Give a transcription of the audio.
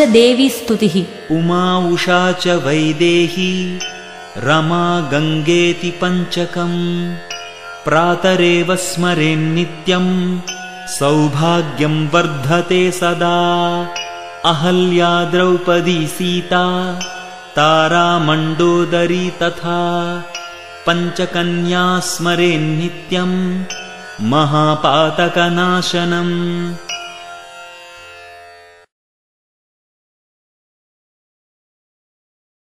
देवी स्तुतिः। उमा उषा च वैदेही रमा गङ्गेति पञ्चकम् प्रातरेव स्मरेन्नित्यम् सौभाग्यं वर्धते सदा। अहल्या द्रौपदी सीता तारामण्डोदरी तथा पञ्चकन्या स्मरेन्नित्यम् महापातकनाशनम्।